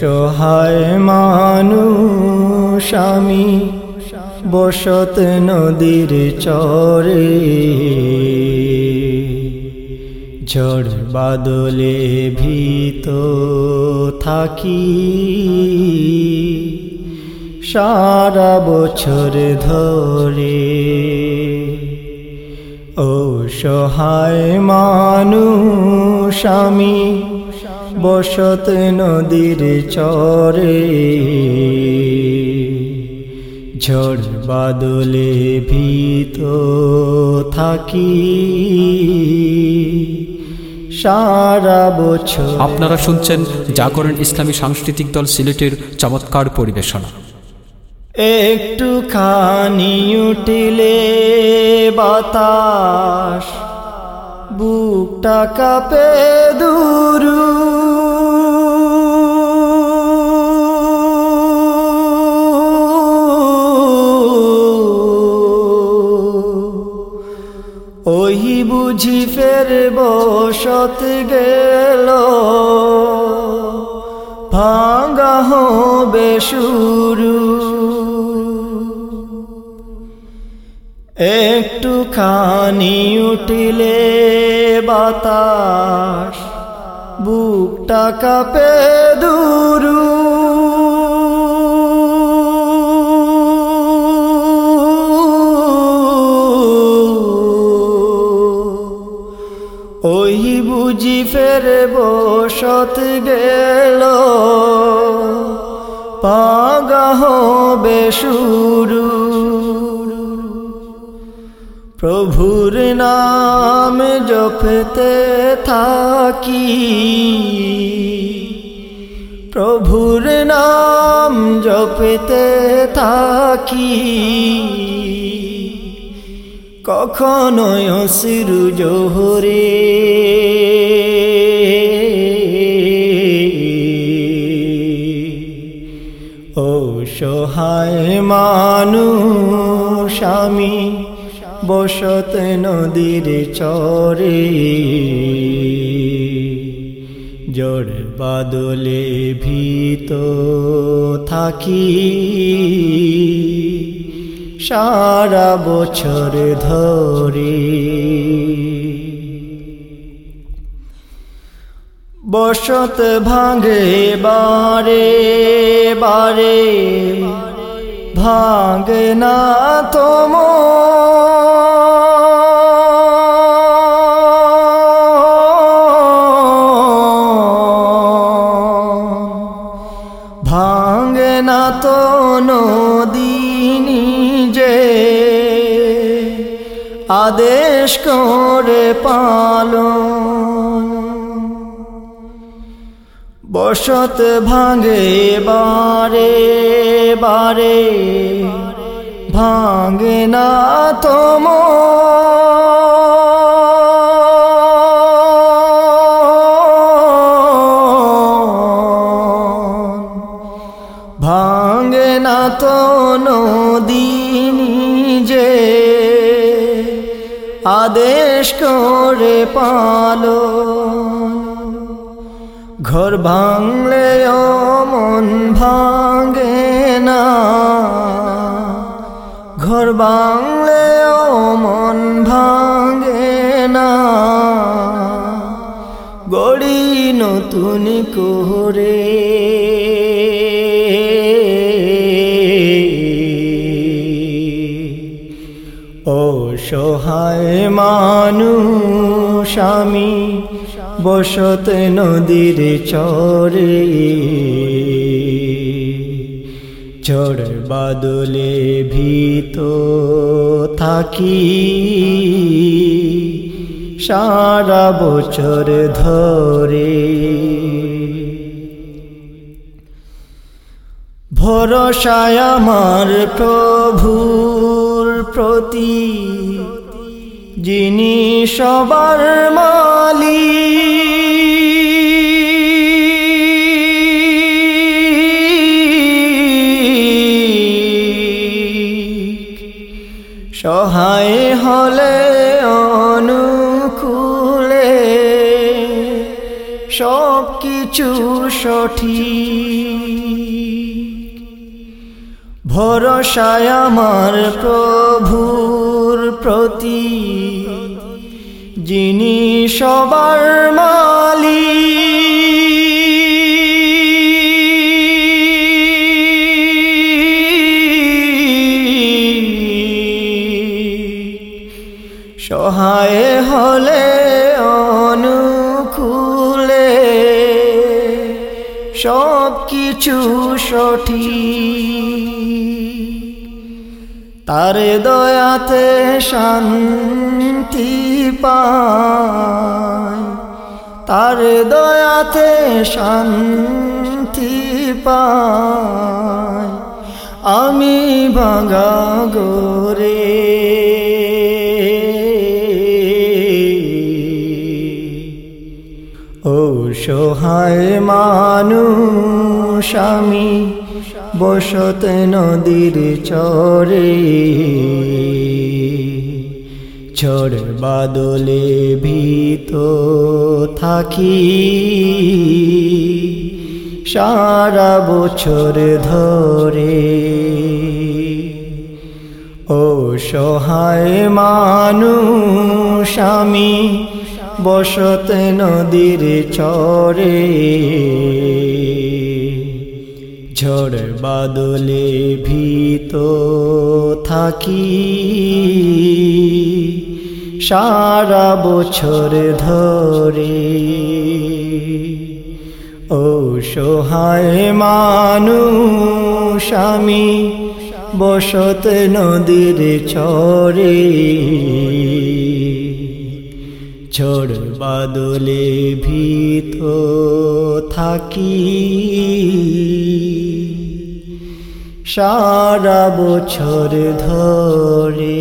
সহায় মানুষ, আমি বসত নদীর চরে। ঝড় বাদলে ভীত থাকি। সারা বছর ধরে ও সহায় মানুষ, আমি বসত নদীর চরে। ঝড় বাদলে ভীত থাকি। সারা বছর আপনারা শুনছেন জাগরণ ইসলামী সাংস্কৃতিক দল সিলেটের চমৎকার পরিবেশনা। একটুখানি উঠিলে বাতাস বুকটা কাপে দুরু। ওই বুঝি ফের বসত গেল। ভাঙ্গা হবে শুরু। একটু খানি উঠিলে বাতাস, বুকটা কাপে দুরু। ফের বসত গেল। পাগা হবে শুরু। প্রভুর নাম জপতে থাকি। প্রভুর নাম জপতে থাকি। কখনোই অসিরু জোহরে ও সোহায় মানুষ আমি বসত নদীর চরে। জড় বাদলে ভীত থাকি। সারা বছর ধরে। বসত ভাঙে বারে বারে। ভাঙে না তোম ভাঙে না তো নদী যে আদেশ করে পালন। বসত ভাঙে বারে বারে, ভাঙে না তোম ভাঙে না তো নদী যে, আদেশ করে পালন ঘর ভাঙলে মন ভাঙে না। ঘর ভাঙলে মন ভাঙে না। গড়ি নতুন করে ও সহায় মানুষ আমি বসত নদীর চরে। ঝড় বাদলে ভীত থাকি। সারা বছর ধরে। ভরসায় আমার প্রভুর প্রতি, যিনি সবার মালিক হলে অনুকূলে সব কিছু সঠিক। ভরসায় আমার প্রভুর প্রতি যিনি সবার মালিক হলে অনুকূলে। সব কিছু সঠিক। তার দয়াতে শান্তি পায় তার দয়াতে শান্তি পায় আমি ভাঙা গোরে সহায় মানুষ, আমি বসত নদীর চরে। ঝড় বাদলে ভীত থাকি। সারা বছর ধরে ও সহায় মানুষ, আমি বসত নদীর চরে। ঝড় বাদলে ভীত থাকি। সারা বছর ধরে ও সোহায় মানুষ, আমি বসত নদীর চরে। ঝড় বাদলে ভীত থাকি। সারা বছর ধরে